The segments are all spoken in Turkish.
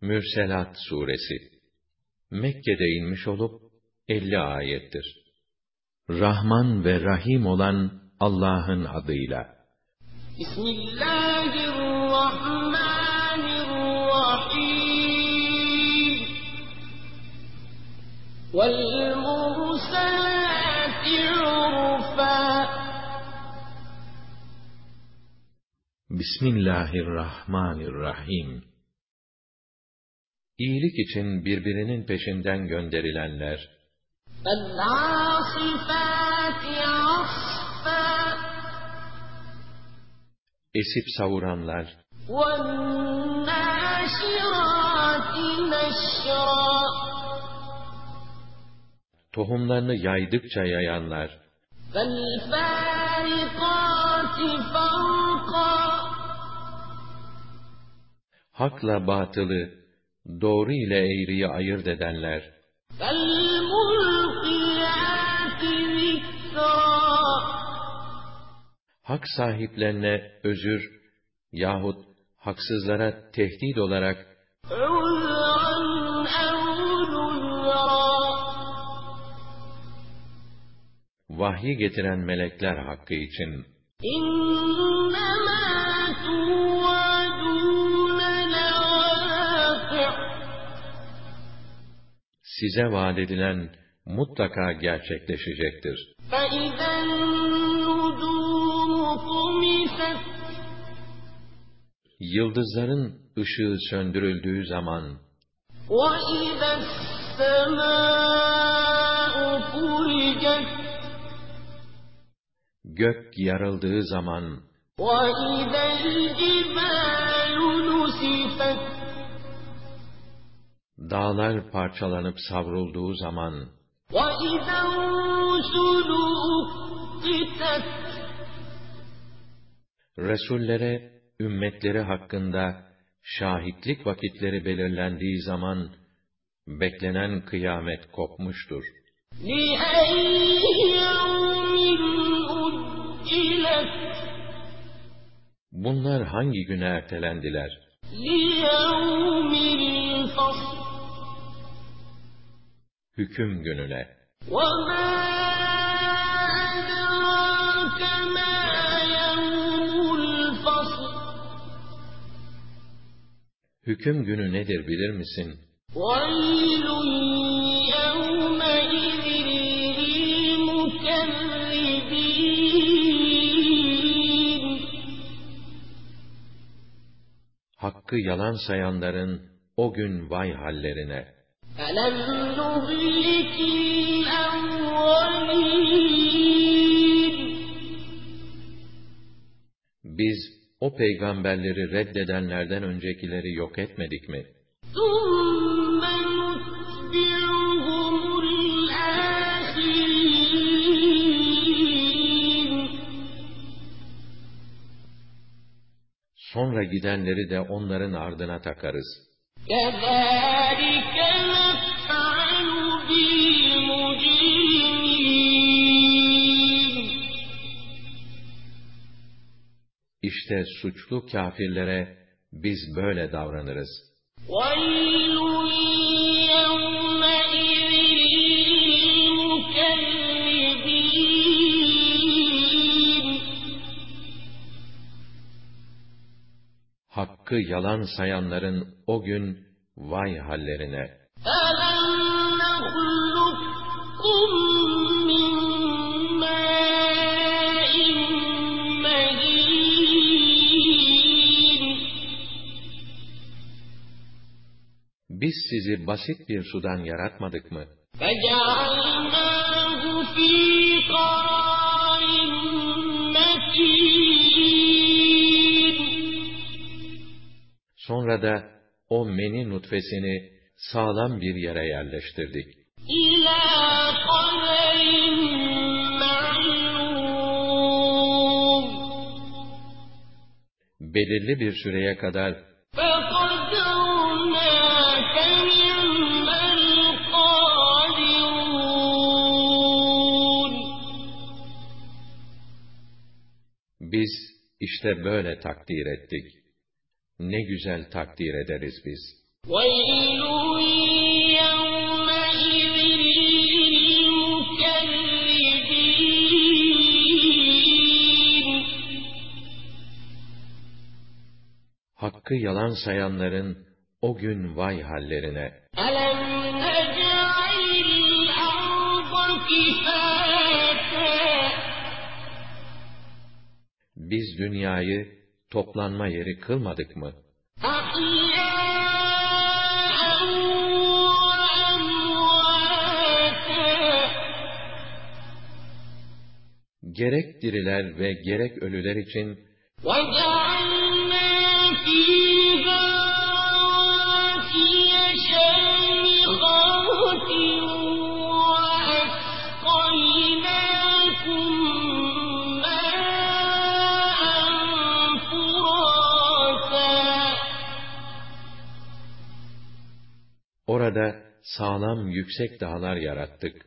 Mürselat Suresi Mekke'de inmiş olup 50 ayettir. Rahman ve Rahim olan Allah'ın adıyla. Bismillahirrahmanirrahim. Vel Bismillahirrahmanirrahim iyilik için birbirinin peşinden gönderilenler, esip savuranlar, tohumlarını yaydıkça yayanlar, hakla batılı, doğru ile eğriyi ayırt edenler. Hak sahiplerine özür yahut haksızlara tehdit olarak vahyi getiren melekler hakkı için. İnnemâ size vaat edilen mutlaka gerçekleşecektir. فَإِذَا النُّجُومُ طُمِسَتْ Yıldızların ışığı söndürüldüğü zaman, وَإِذَا السَّمَاءُ فُرِجَتْ gök yarıldığı zaman, وَإِذَا الْجِبَالُ نُسِفَتْ dağlar parçalanıp savrulduğu zaman, وَإِذَا الرُّسُلُ أُقِّتَتْ Resullere, ümmetleri hakkında şahitlik vakitleri belirlendiği zaman, beklenen kıyamet kopmuştur. لِأَيِّ يَوْمٍ أُجِّلَتْ Bunlar hangi güne ertelendiler? لِيَوْمِ الْفَصْلِ hüküm gününe. Hüküm günü nedir bilir misin? Hakkı yalan sayanların o gün vay hallerine. أَلَمْ نُهْلِكِ الْأَوَّلِينَ Biz o peygamberleri reddedenlerden öncekileri yok etmedik mi? ثُمَّ نُتْبِعُهُمُ الْآخِرِينَ Sonra gidenleri de onların ardına takarız. كَذَٰلِكَ İşte suçlu kâfirlere biz böyle davranırız. وَيْلٌ يَوْمَئِذٍ لِلْمُكَذِّبِينَ Hakkı yalan sayanların o gün vay hallerine. أَلَمْ نَخْلُقكُّم biz sizi basit bir sudan yaratmadık mı? Sonra da o meni nutfesini sağlam bir yere yerleştirdik. Belirli bir süreye kadar Biz işte böyle takdir ettik. Ne güzel takdir ederiz biz. Hakkı yalan sayanların o gün vay hallerine. Alem Biz dünyayı toplanma yeri kılmadık mı? أحياء وأمواتا Gerek diriler ve gerek ölüler için وجعلنا فيها رواسي شامخات orada sağlam yüksek dağlar yarattık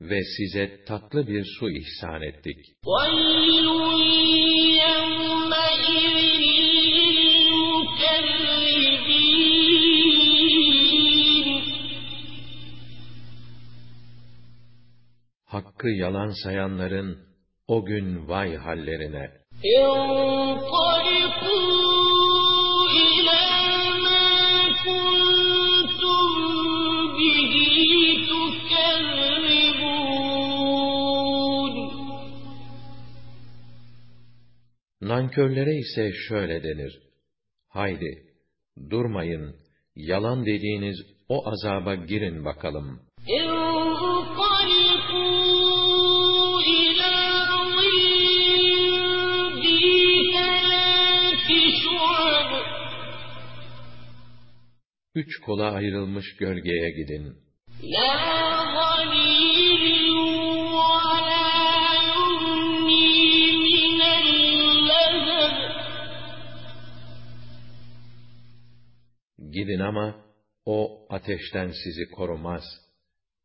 ve size tatlı bir su ihsan ettik. ويل يومئذ للمكذبين Hakkı yalan sayanların o gün vay hallerine. انطلقوا Nankörlere ise şöyle denir. Haydi, durmayın, yalan dediğiniz o azaba girin bakalım. Üç kola ayrılmış gölgeye gidin. La Gidin ama o ateşten sizi korumaz,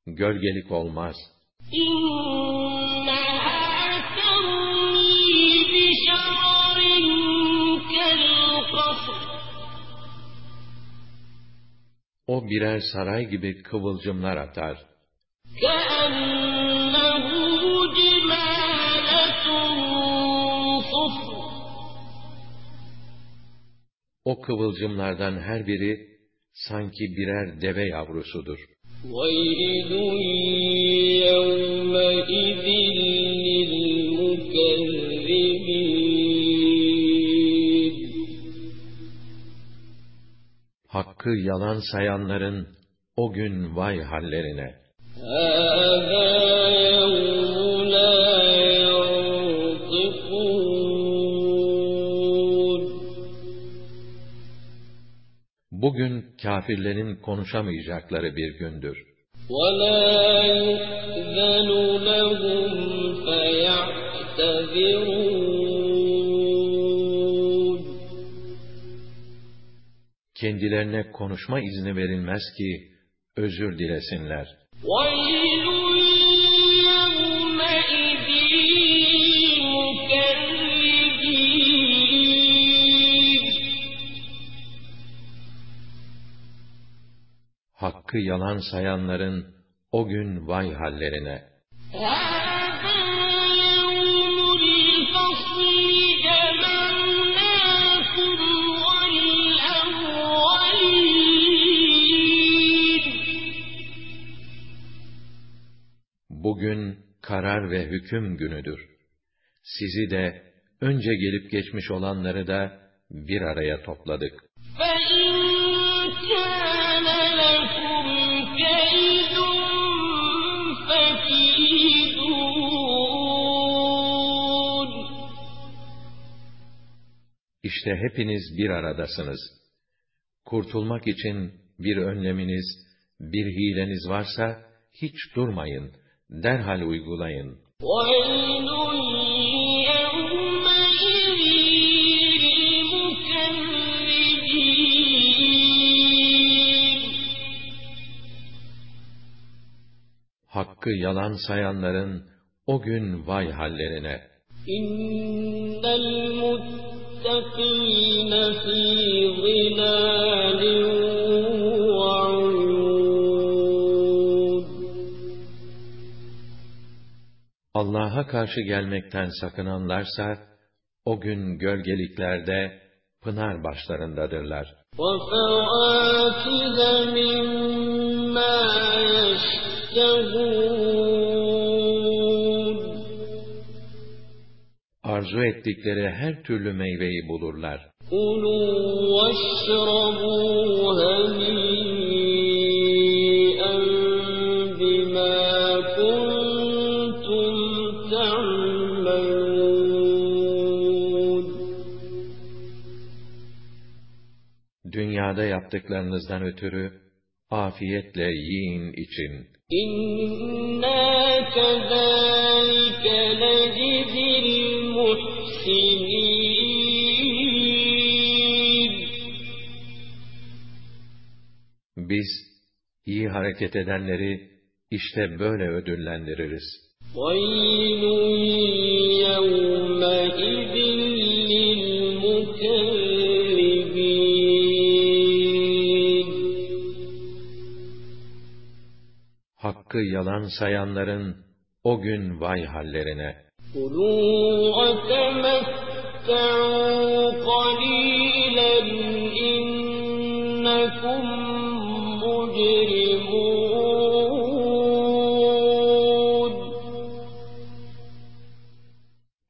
gölgelik olmaz. O birer saray gibi kıvılcımlar atar. O kıvılcımlardan her biri sanki birer deve yavrusudur. ويل يومئذ للمكذبين Hakkı yalan sayanların o gün vay hallerine. Bugün kâfirlerin konuşamayacakları bir gündür. ولا يؤذن لهم فيعتذرون Kendilerine konuşma izni verilmez ki özür dilesinler. ويل Hakkı yalan sayanların o gün vay hallerine. هذا يوم الفصل جمعناكم والأولين Bugün karar ve hüküm günüdür. Sizi de önce gelip geçmiş olanları da bir araya topladık. فإن işte hepiniz bir aradasınız. Kurtulmak için bir önleminiz, bir hileniz varsa hiç durmayın, derhal uygulayın. Hakkı yalan sayanların o gün vay hallerine. İnnel Allah'a karşı gelmekten sakınanlarsa, o gün gölgeliklerde, pınar başlarındadırlar. وَفَوَاكِهَ مِمَّا يَشْتَهُونَ Arzu ettikleri her türlü meyveyi bulurlar. كُلُوا وَاشْرَبُوا هَنِيئًا بِمَا كُنتُمْ تَعْمَلُونَ Dünyada yaptıklarınızdan ötürü, afiyetle yiyin için. إِنَّا كَذَلِكَ نَجْزِي الْمُحْسِنِينَ biz iyi hareket edenleri işte böyle ödüllendiririz. Hakkı yalan sayanların o gün vay hallerine. كُلُوا وَتَمَتَّعُوا قَلِيلًا إِنَّكُم مُّجْرِمُونَ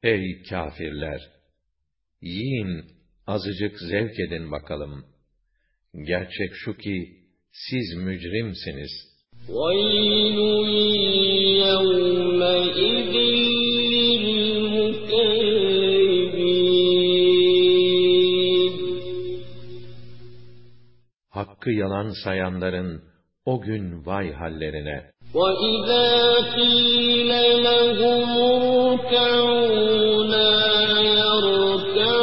Ey kâfirler! Yiyin, azıcık zevk edin bakalım. Gerçek şu ki, siz mücrimsiniz. وَيْلٌ يَوْمَئِذٍ Hakkı yalan sayanların, o gün vay hallerine. وَإِذَا قِيلَ لَهُمُ ارْكَعُوا لَا يَرْكَعُونَ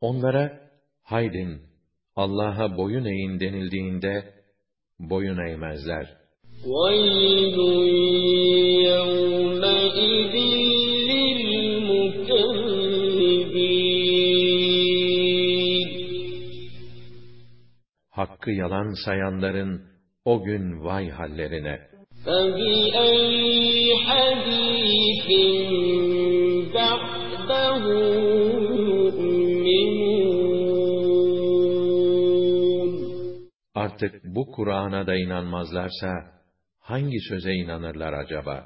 Onlara, haydin, Allah'a boyun eğin denildiğinde, boyun eğmezler. وَيْلٌ يَوْمَئِذٍ hakkı yalan sayanların o gün vay hallerine. Artık bu Kur'an'a da inanmazlarsa hangi söze inanırlar acaba?